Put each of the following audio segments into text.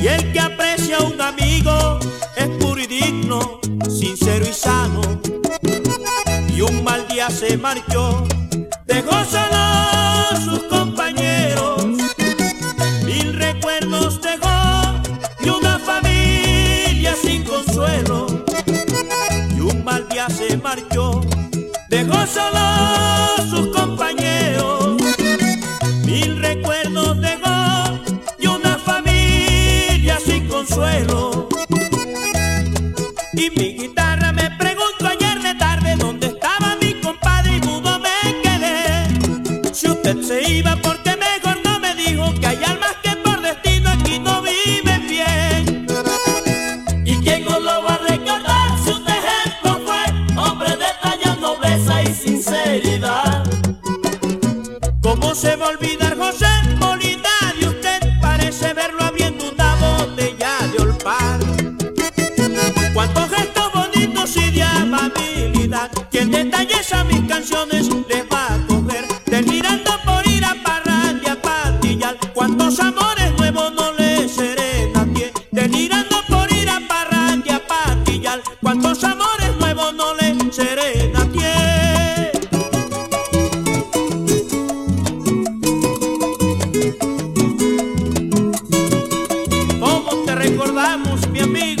Y el que aprecia a un amigo es puro y digno, sincero y sano. Y un mal día se marchó, dejó solo sus compañeros. ¿Cómo se va a olvidar José de amabilidad. Quien detalles a mis canciones les va a coger. Terminando por ir a parrandia, a patillar. Cuántos amores nuevos no le serena pie. Delirando por ir a parrandia, a patillar. Cuántos amores nuevos no le serena pie. ¿Cómo te recordamos, mi amigo?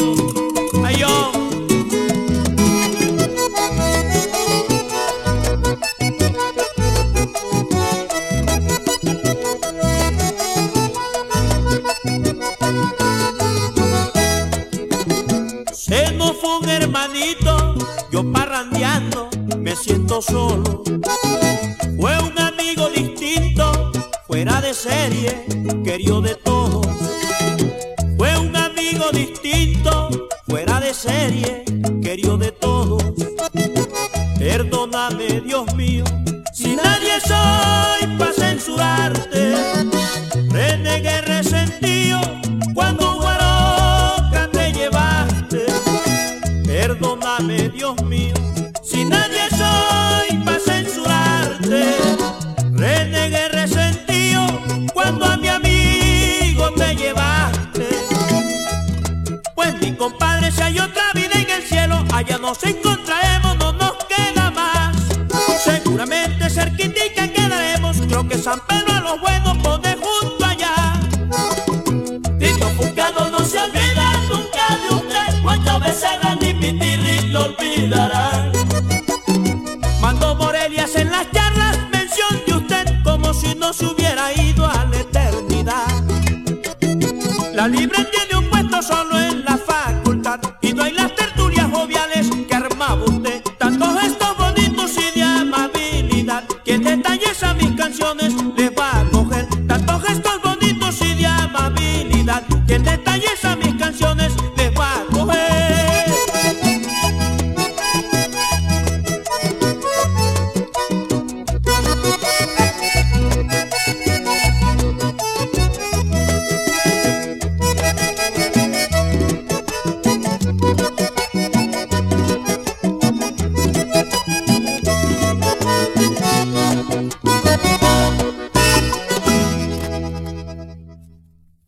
Se nos fue un hermanito, yo parrandeando, me siento solo. Fue un amigo distinto, fuera de serie, querido de todos. Fue un amigo distinto, fuera de serie, querido de todos. Perdóname, Dios mío, Si nadie soy para censurarte. Renegué resentido cuando a mi amigo te llevaste. Pues mi compadre, si hay otra vida en el cielo, allá nos encontraremos, no nos queda más. Seguramente cerquitica quedaremos, creo que San Pedro a los buenos olvidarán. Mando Morelias en las charlas, mención de usted como si no se hubiera ido a la eternidad. La libre